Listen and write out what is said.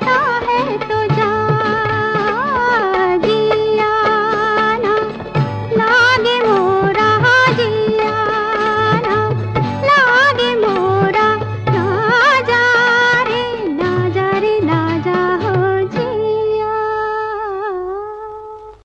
पता